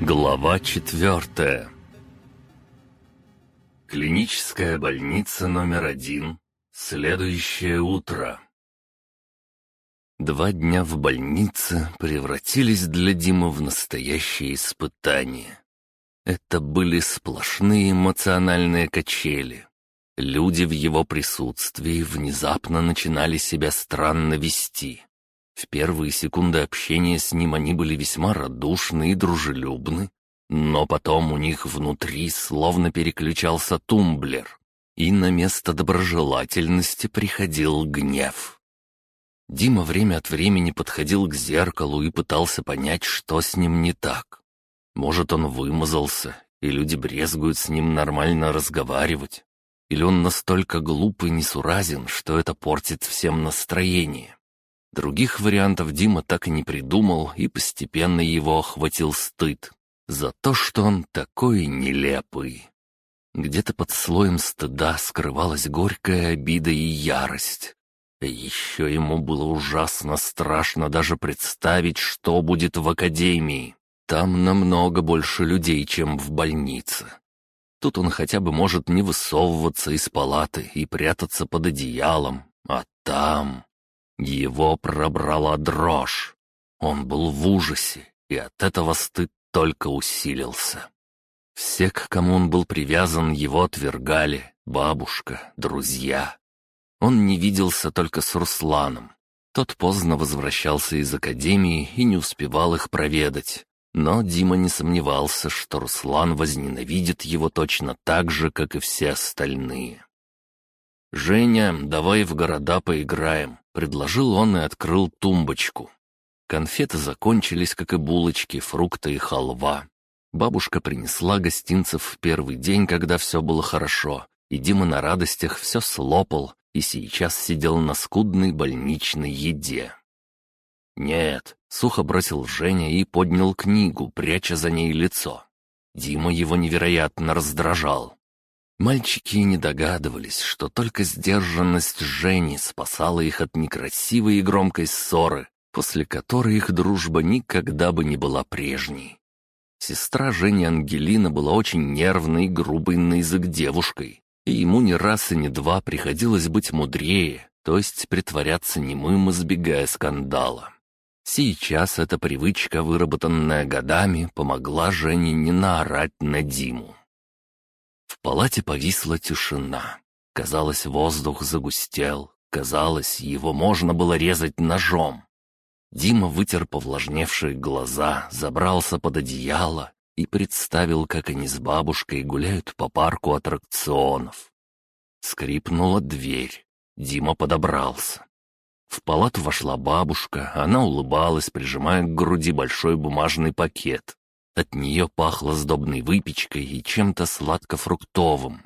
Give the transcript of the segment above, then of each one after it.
Глава четвертая Клиническая больница номер один. Следующее утро. Два дня в больнице превратились для Димы в настоящее испытание. Это были сплошные эмоциональные качели. Люди в его присутствии внезапно начинали себя странно вести. В первые секунды общения с ним они были весьма радушны и дружелюбны, но потом у них внутри словно переключался тумблер, и на место доброжелательности приходил гнев. Дима время от времени подходил к зеркалу и пытался понять, что с ним не так. Может, он вымазался, и люди брезгуют с ним нормально разговаривать. Или он настолько глуп и несуразен, что это портит всем настроение. Других вариантов Дима так и не придумал, и постепенно его охватил стыд за то, что он такой нелепый. Где-то под слоем стыда скрывалась горькая обида и ярость. еще ему было ужасно страшно даже представить, что будет в академии. Там намного больше людей, чем в больнице. Тут он хотя бы может не высовываться из палаты и прятаться под одеялом, а там... Его пробрала дрожь. Он был в ужасе, и от этого стыд только усилился. Все, к кому он был привязан, его отвергали. Бабушка, друзья. Он не виделся только с Русланом. Тот поздно возвращался из академии и не успевал их проведать. Но Дима не сомневался, что Руслан возненавидит его точно так же, как и все остальные. «Женя, давай в города поиграем», — предложил он и открыл тумбочку. Конфеты закончились, как и булочки, фрукты и халва. Бабушка принесла гостинцев в первый день, когда все было хорошо, и Дима на радостях все слопал и сейчас сидел на скудной больничной еде. «Нет», — сухо бросил Женя и поднял книгу, пряча за ней лицо. Дима его невероятно раздражал. Мальчики не догадывались, что только сдержанность Жени спасала их от некрасивой и громкой ссоры, после которой их дружба никогда бы не была прежней. Сестра Жени Ангелина была очень нервной и грубой на язык девушкой, и ему ни раз и ни два приходилось быть мудрее, то есть притворяться немым, избегая скандала. Сейчас эта привычка, выработанная годами, помогла Жене не наорать на Диму. Палате повисла тишина. Казалось, воздух загустел. Казалось, его можно было резать ножом. Дима вытер повлажневшие глаза, забрался под одеяло и представил, как они с бабушкой гуляют по парку аттракционов. Скрипнула дверь. Дима подобрался. В палату вошла бабушка, она улыбалась, прижимая к груди большой бумажный пакет. От нее пахло сдобной выпечкой и чем-то сладко-фруктовым.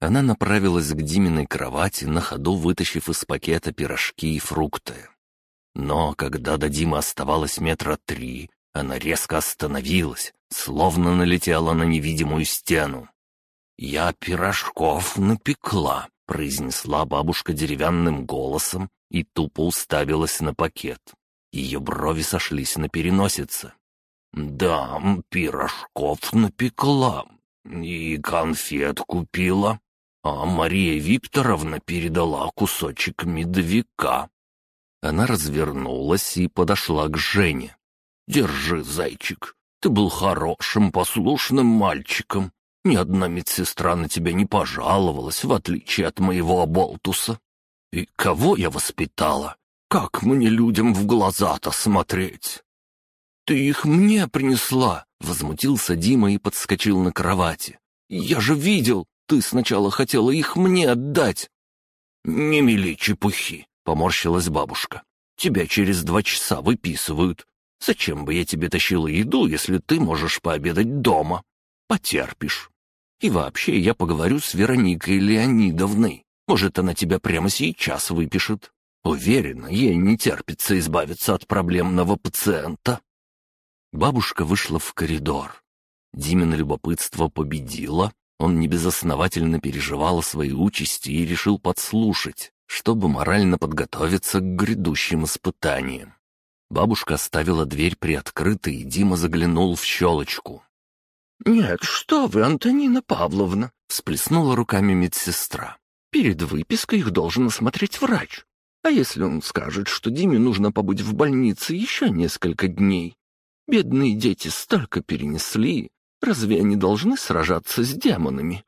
Она направилась к Диминой кровати, на ходу вытащив из пакета пирожки и фрукты. Но когда до Димы оставалось метра три, она резко остановилась, словно налетела на невидимую стену. «Я пирожков напекла», — произнесла бабушка деревянным голосом и тупо уставилась на пакет. Ее брови сошлись на переносице. «Да, пирожков напекла и конфет купила, а Мария Викторовна передала кусочек медовика». Она развернулась и подошла к Жене. «Держи, зайчик, ты был хорошим, послушным мальчиком. Ни одна медсестра на тебя не пожаловалась, в отличие от моего оболтуса. И кого я воспитала? Как мне людям в глаза-то смотреть?» «Ты их мне принесла!» — возмутился Дима и подскочил на кровати. «Я же видел! Ты сначала хотела их мне отдать!» «Не мели чепухи!» — поморщилась бабушка. «Тебя через два часа выписывают. Зачем бы я тебе тащила еду, если ты можешь пообедать дома? Потерпишь. И вообще я поговорю с Вероникой Леонидовной. Может, она тебя прямо сейчас выпишет. Уверена, ей не терпится избавиться от проблемного пациента». Бабушка вышла в коридор. Димин любопытство победило, он небезосновательно переживал о своей участи и решил подслушать, чтобы морально подготовиться к грядущим испытаниям. Бабушка оставила дверь приоткрытой, и Дима заглянул в щелочку. «Нет, что вы, Антонина Павловна!» — всплеснула руками медсестра. «Перед выпиской их должен осмотреть врач. А если он скажет, что Диме нужно побыть в больнице еще несколько дней? Бедные дети столько перенесли. Разве они должны сражаться с демонами?»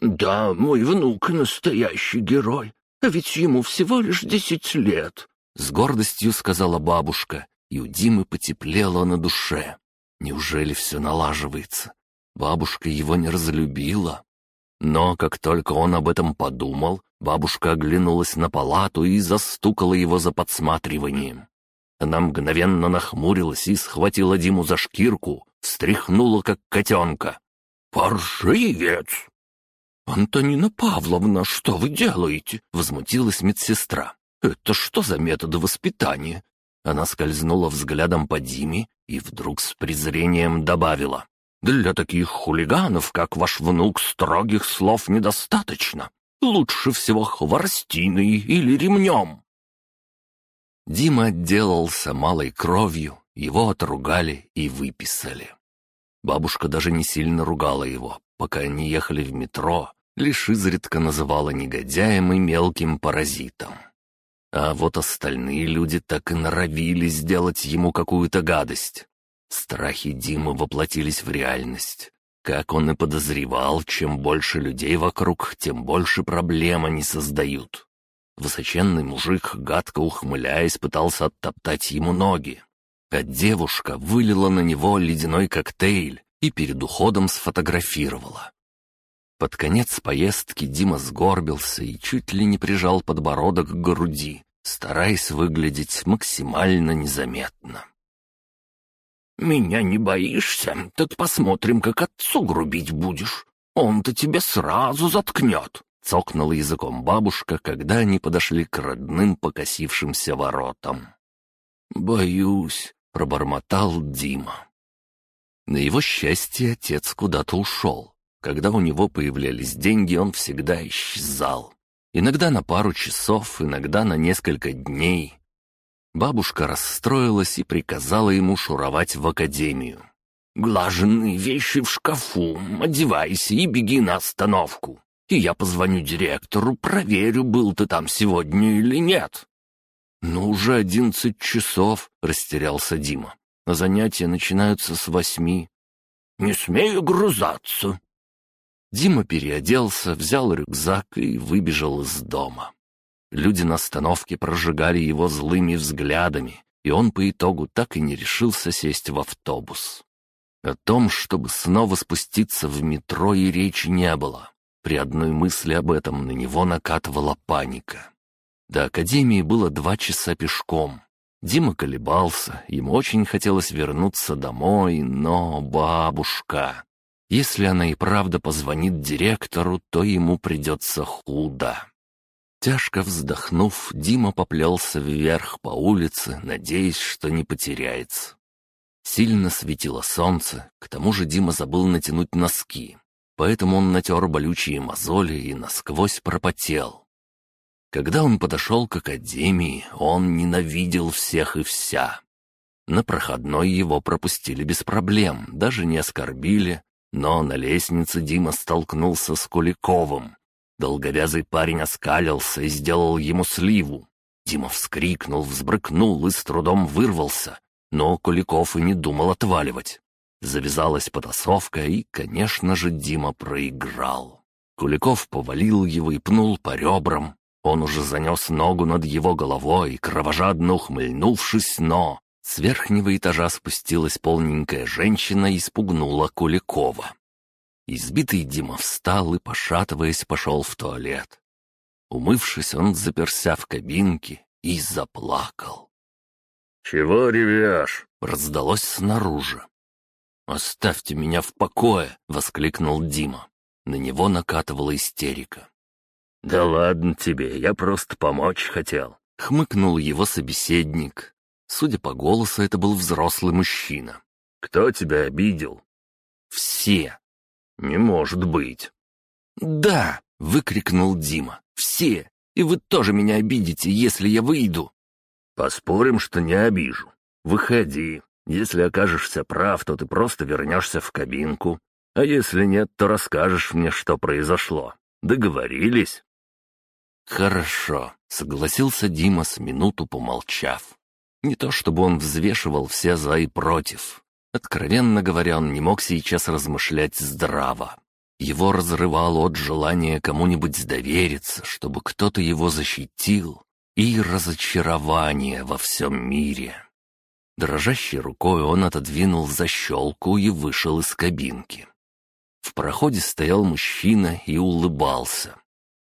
«Да, мой внук настоящий герой, а ведь ему всего лишь десять лет», с гордостью сказала бабушка, и у Димы потеплело на душе. Неужели все налаживается? Бабушка его не разлюбила. Но как только он об этом подумал, бабушка оглянулась на палату и застукала его за подсматриванием. Она мгновенно нахмурилась и схватила Диму за шкирку, встряхнула, как котенка. «Паршивец!» «Антонина Павловна, что вы делаете?» — возмутилась медсестра. «Это что за методы воспитания?» Она скользнула взглядом по Диме и вдруг с презрением добавила. «Для таких хулиганов, как ваш внук, строгих слов недостаточно. Лучше всего хворостиной или ремнем». Дима отделался малой кровью, его отругали и выписали. Бабушка даже не сильно ругала его, пока они ехали в метро, лишь изредка называла негодяем и мелким паразитом. А вот остальные люди так и норовили сделать ему какую-то гадость. Страхи Димы воплотились в реальность. Как он и подозревал, чем больше людей вокруг, тем больше проблем они создают. Высоченный мужик, гадко ухмыляясь, пытался оттоптать ему ноги. А девушка вылила на него ледяной коктейль и перед уходом сфотографировала. Под конец поездки Дима сгорбился и чуть ли не прижал подбородок к груди, стараясь выглядеть максимально незаметно. «Меня не боишься? Так посмотрим, как отцу грубить будешь. Он-то тебя сразу заткнет!» — цокнула языком бабушка, когда они подошли к родным покосившимся воротам. «Боюсь», — пробормотал Дима. На его счастье отец куда-то ушел. Когда у него появлялись деньги, он всегда исчезал. Иногда на пару часов, иногда на несколько дней. Бабушка расстроилась и приказала ему шуровать в академию. «Глаженные вещи в шкафу, одевайся и беги на остановку. И я позвоню директору, проверю, был ты там сегодня или нет». «Ну, уже одиннадцать часов», — растерялся Дима. «А занятия начинаются с восьми». «Не смею грузаться», Дима переоделся, взял рюкзак и выбежал из дома. Люди на остановке прожигали его злыми взглядами, и он по итогу так и не решился сесть в автобус. О том, чтобы снова спуститься в метро, и речи не было. При одной мысли об этом на него накатывала паника. До академии было два часа пешком. Дима колебался, ему очень хотелось вернуться домой, но бабушка... Если она и правда позвонит директору, то ему придется худо. Тяжко вздохнув, Дима поплелся вверх по улице, надеясь, что не потеряется. Сильно светило солнце, к тому же Дима забыл натянуть носки, поэтому он натер болючие мозоли и насквозь пропотел. Когда он подошел к академии, он ненавидел всех и вся. На проходной его пропустили без проблем, даже не оскорбили, но на лестнице Дима столкнулся с Куликовым. Долговязый парень оскалился и сделал ему сливу. Дима вскрикнул, взбрыкнул и с трудом вырвался, но Куликов и не думал отваливать. Завязалась потасовка, и, конечно же, Дима проиграл. Куликов повалил его и пнул по ребрам. Он уже занес ногу над его головой, кровожадно ухмыльнувшись, но с верхнего этажа спустилась полненькая женщина и спугнула Куликова. Избитый Дима встал и, пошатываясь, пошел в туалет. Умывшись, он заперся в кабинке и заплакал. «Чего ревешь?» — раздалось снаружи. «Оставьте меня в покое!» — воскликнул Дима. На него накатывала истерика. «Да ладно тебе, я просто помочь хотел», — хмыкнул его собеседник. Судя по голосу, это был взрослый мужчина. «Кто тебя обидел?» «Все». «Не может быть». «Да!» — выкрикнул Дима. «Все! И вы тоже меня обидите, если я выйду!» «Поспорим, что не обижу. Выходи. Если окажешься прав, то ты просто вернешься в кабинку. А если нет, то расскажешь мне, что произошло. Договорились?» «Хорошо», — согласился Дима с минуту помолчав. Не то чтобы он взвешивал все «за» и «против». Откровенно говоря, он не мог сейчас размышлять здраво. Его разрывало от желания кому-нибудь довериться, чтобы кто-то его защитил, и разочарование во всем мире. Дрожащей рукой он отодвинул защелку и вышел из кабинки. В проходе стоял мужчина и улыбался.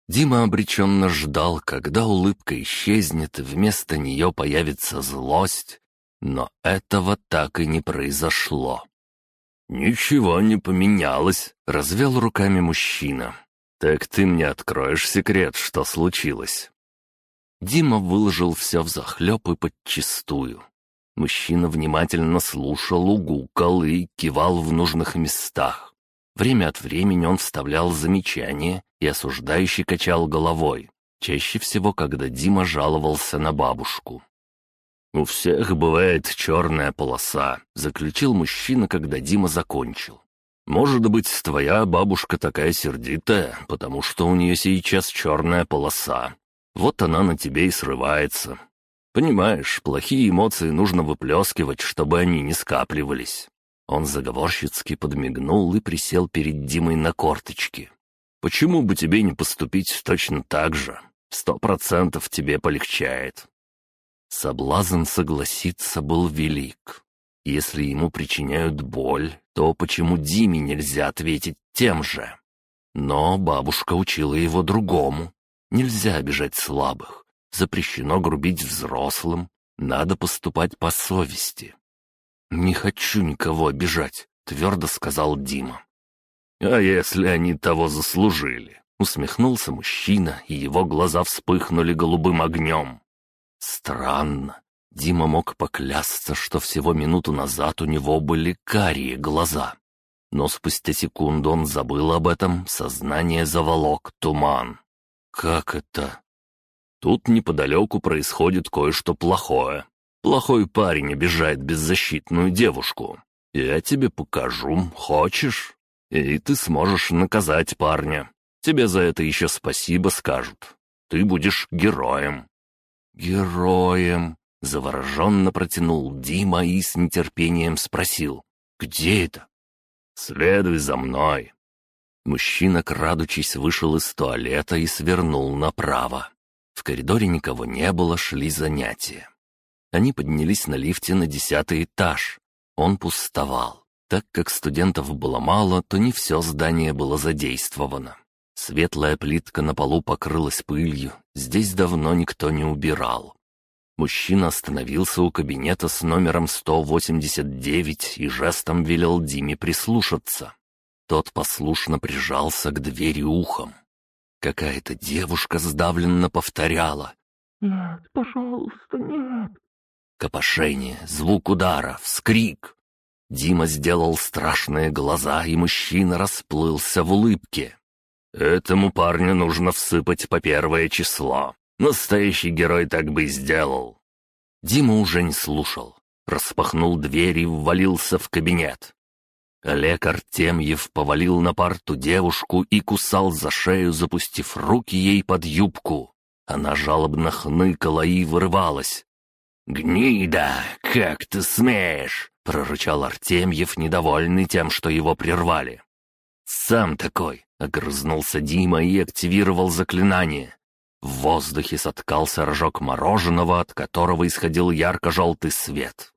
Дима обреченно ждал, когда улыбка исчезнет, и вместо нее появится злость, но этого так и не произошло. «Ничего не поменялось», — развел руками мужчина. «Так ты мне откроешь секрет, что случилось?» Дима выложил все взахлеб и подчистую. Мужчина внимательно слушал, угукал и кивал в нужных местах. Время от времени он вставлял замечания и осуждающе качал головой, чаще всего, когда Дима жаловался на бабушку. «У всех бывает черная полоса», — заключил мужчина, когда Дима закончил. «Может быть, твоя бабушка такая сердитая, потому что у нее сейчас черная полоса. Вот она на тебе и срывается. Понимаешь, плохие эмоции нужно выплескивать, чтобы они не скапливались. Он заговорщицки подмигнул и присел перед Димой на корточки. «Почему бы тебе не поступить точно так же? Сто процентов тебе полегчает». Соблазн согласиться был велик. Если ему причиняют боль, то почему Диме нельзя ответить тем же? Но бабушка учила его другому. Нельзя обижать слабых. Запрещено грубить взрослым. Надо поступать по совести. «Не хочу никого обижать», — твердо сказал Дима. «А если они того заслужили?» — усмехнулся мужчина, и его глаза вспыхнули голубым огнем. Странно. Дима мог поклясться, что всего минуту назад у него были карие глаза. Но спустя секунду он забыл об этом, сознание заволок туман. «Как это?» «Тут неподалеку происходит кое-что плохое. Плохой парень обижает беззащитную девушку. Я тебе покажу, хочешь? И ты сможешь наказать парня. Тебе за это еще спасибо скажут. Ты будешь героем». «Героем?» — завороженно протянул Дима и с нетерпением спросил. «Где это?» «Следуй за мной». Мужчина, крадучись, вышел из туалета и свернул направо. В коридоре никого не было, шли занятия. Они поднялись на лифте на десятый этаж. Он пустовал. Так как студентов было мало, то не все здание было задействовано. Светлая плитка на полу покрылась пылью, здесь давно никто не убирал. Мужчина остановился у кабинета с номером 189 и жестом велел Диме прислушаться. Тот послушно прижался к двери ухом. Какая-то девушка сдавленно повторяла. «Нет, пожалуйста, нет, Копошение, звук удара, вскрик. Дима сделал страшные глаза, и мужчина расплылся в улыбке. «Этому парню нужно всыпать по первое число. Настоящий герой так бы и сделал». Дима уже не слушал. Распахнул дверь и ввалился в кабинет. Олег Артемьев повалил на парту девушку и кусал за шею, запустив руки ей под юбку. Она жалобно хныкала и вырывалась. «Гнида, как ты смеешь!» — прорычал Артемьев, недовольный тем, что его прервали. «Сам такой!» — огрызнулся Дима и активировал заклинание. В воздухе соткался рожок мороженого, от которого исходил ярко-желтый свет.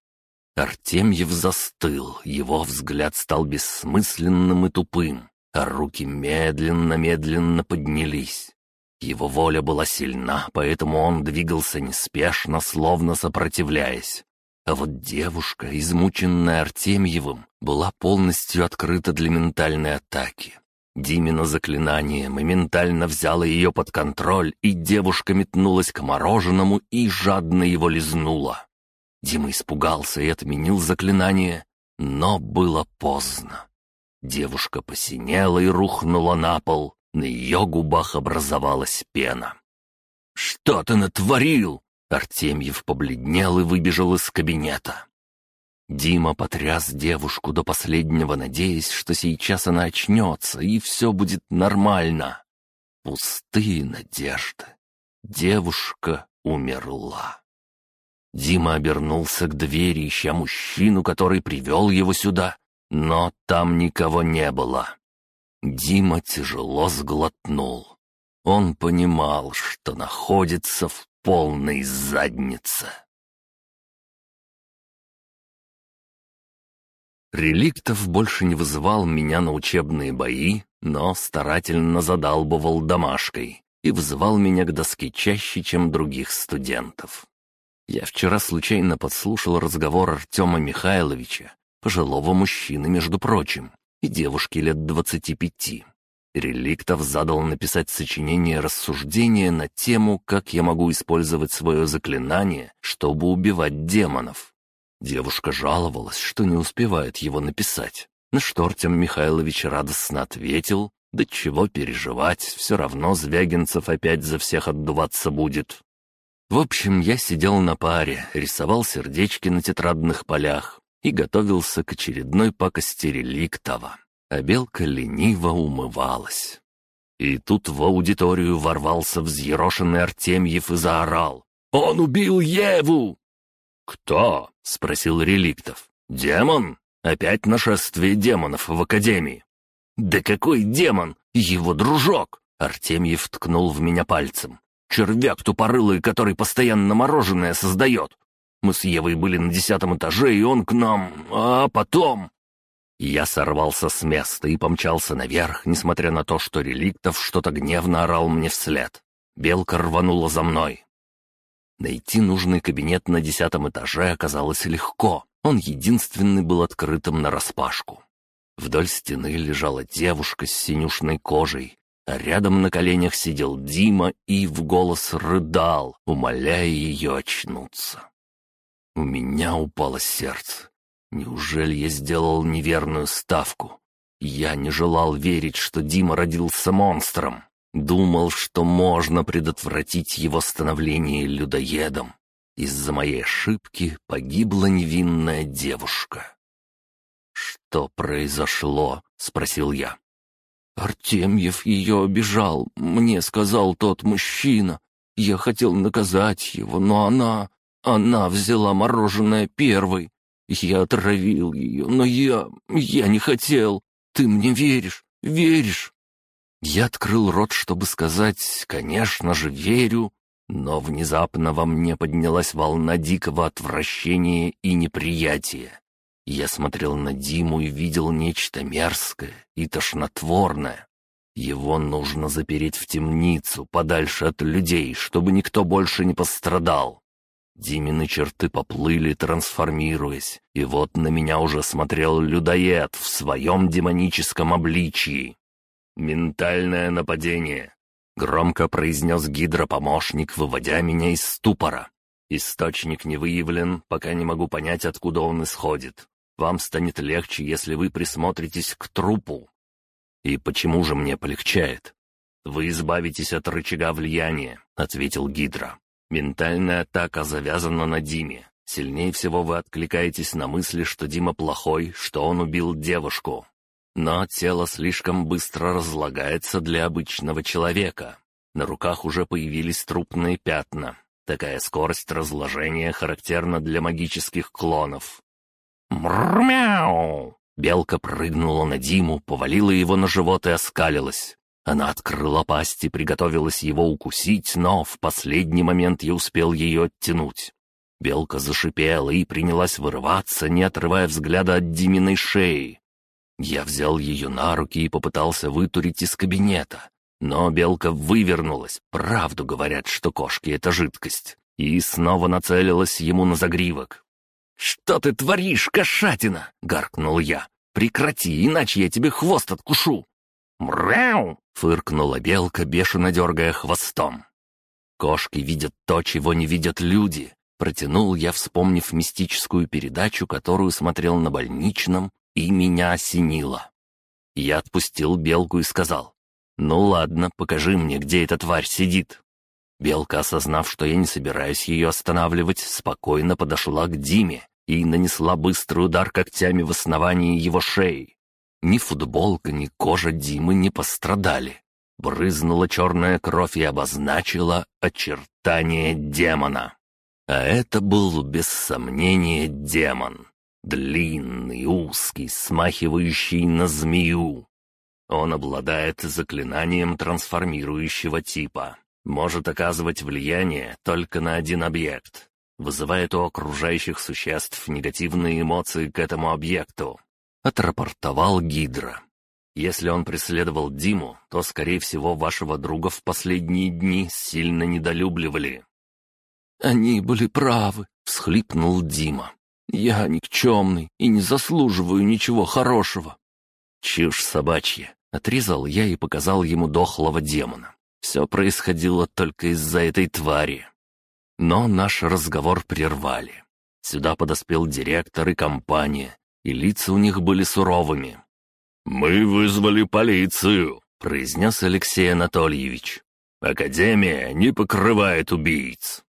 Артемьев застыл, его взгляд стал бессмысленным и тупым, а руки медленно-медленно поднялись. Его воля была сильна, поэтому он двигался неспешно, словно сопротивляясь. А вот девушка, измученная Артемьевым, была полностью открыта для ментальной атаки. Димина заклинание моментально взяло ее под контроль, и девушка метнулась к мороженому и жадно его лизнула. Дима испугался и отменил заклинание, но было поздно. Девушка посинела и рухнула на пол, на ее губах образовалась пена. «Что ты натворил?» Артемьев побледнел и выбежал из кабинета. Дима потряс девушку до последнего, надеясь, что сейчас она очнется, и все будет нормально. Пустые надежды. Девушка умерла. Дима обернулся к двери, ища мужчину, который привел его сюда, но там никого не было. Дима тяжело сглотнул. Он понимал, что находится в полной заднице. Реликтов больше не вызывал меня на учебные бои, но старательно задалбывал домашкой и вызывал меня к доске чаще, чем других студентов. Я вчера случайно подслушал разговор Артема Михайловича, пожилого мужчины, между прочим, и девушки лет двадцати пяти. Реликтов задал написать сочинение рассуждения на тему, как я могу использовать свое заклинание, чтобы убивать демонов. Девушка жаловалась, что не успевает его написать. На что Артем Михайлович радостно ответил, да чего переживать, все равно Звягинцев опять за всех отдуваться будет. В общем, я сидел на паре, рисовал сердечки на тетрадных полях и готовился к очередной пакости реликтова, а белка лениво умывалась. И тут в аудиторию ворвался взъерошенный Артемьев и заорал. «Он убил Еву!» «Кто?» — спросил Реликтов. «Демон? Опять нашествие демонов в Академии?» «Да какой демон? Его дружок!» Артемьев ткнул в меня пальцем. «Червяк тупорылый, который постоянно мороженое создает. Мы с Евой были на десятом этаже, и он к нам... А потом...» Я сорвался с места и помчался наверх, несмотря на то, что Реликтов что-то гневно орал мне вслед. Белка рванула за мной. Найти нужный кабинет на десятом этаже оказалось легко. Он единственный был открытым нараспашку. Вдоль стены лежала девушка с синюшной кожей, а рядом на коленях сидел Дима и в голос рыдал, умоляя ее очнуться. У меня упало сердце. Неужели я сделал неверную ставку? Я не желал верить, что Дима родился монстром. Думал, что можно предотвратить его становление людоедом. Из-за моей ошибки погибла невинная девушка. «Что произошло?» — спросил я. «Артемьев ее обижал, мне сказал тот мужчина. Я хотел наказать его, но она... Она взяла мороженое первой. Я отравил ее, но я... Я не хотел. Ты мне веришь? Веришь?» Я открыл рот, чтобы сказать «конечно же, верю», но внезапно во мне поднялась волна дикого отвращения и неприятия. Я смотрел на Диму и видел нечто мерзкое и тошнотворное. Его нужно запереть в темницу, подальше от людей, чтобы никто больше не пострадал. Димины черты поплыли, трансформируясь, и вот на меня уже смотрел людоед в своем демоническом обличии. «Ментальное нападение», — громко произнес гидропомощник, выводя меня из ступора. «Источник не выявлен, пока не могу понять, откуда он исходит. Вам станет легче, если вы присмотритесь к трупу». «И почему же мне полегчает?» «Вы избавитесь от рычага влияния», — ответил Гидра. «Ментальная атака завязана на Диме. Сильнее всего вы откликаетесь на мысли, что Дима плохой, что он убил девушку. Но тело слишком быстро разлагается для обычного человека. На руках уже появились трупные пятна. Такая скорость разложения характерна для магических клонов. «Мрмяу!» Белка прыгнула на Диму, повалила его на живот и оскалилась. Она открыла пасть и приготовилась его укусить, но в последний момент я успел ее оттянуть. Белка зашипела и принялась вырываться, не отрывая взгляда от Диминой шеи. Я взял ее на руки и попытался вытурить из кабинета. Но белка вывернулась, правду говорят, что кошки — это жидкость, и снова нацелилась ему на загривок. «Что ты творишь, кошатина?» — гаркнул я. «Прекрати, иначе я тебе хвост откушу!» «Мряу!» — фыркнула белка, бешено дергая хвостом. «Кошки видят то, чего не видят люди», — протянул я, вспомнив мистическую передачу, которую смотрел на больничном и меня осенило. Я отпустил белку и сказал, «Ну ладно, покажи мне, где эта тварь сидит». Белка, осознав, что я не собираюсь ее останавливать, спокойно подошла к Диме и нанесла быстрый удар когтями в основании его шеи. Ни футболка, ни кожа Димы не пострадали. Брызнула черная кровь и обозначила очертания демона. А это был, без сомнения, демон. Длинный, узкий, смахивающий на змею. Он обладает заклинанием трансформирующего типа. Может оказывать влияние только на один объект. Вызывает у окружающих существ негативные эмоции к этому объекту. Отрапортовал Гидра. Если он преследовал Диму, то, скорее всего, вашего друга в последние дни сильно недолюбливали. «Они были правы», — всхлипнул Дима. «Я никчемный и не заслуживаю ничего хорошего». «Чушь собачья», — отрезал я и показал ему дохлого демона. Все происходило только из-за этой твари. Но наш разговор прервали. Сюда подоспел директор и компания, и лица у них были суровыми. «Мы вызвали полицию», — произнес Алексей Анатольевич. «Академия не покрывает убийц.